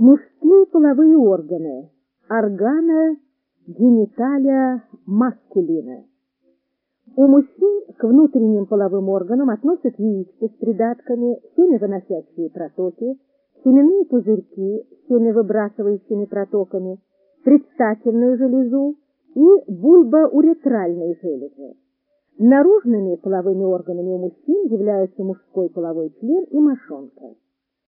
Мужские половые органы. Органа гениталия маскулина. У мужчин к внутренним половым органам относят яички с придатками, семявыносящие протоки, семенные пузырьки с семявыбрасывающими протоками, предстательную железу и бульбоуретральные железы. Наружными половыми органами у мужчин являются мужской половой член и мошонка.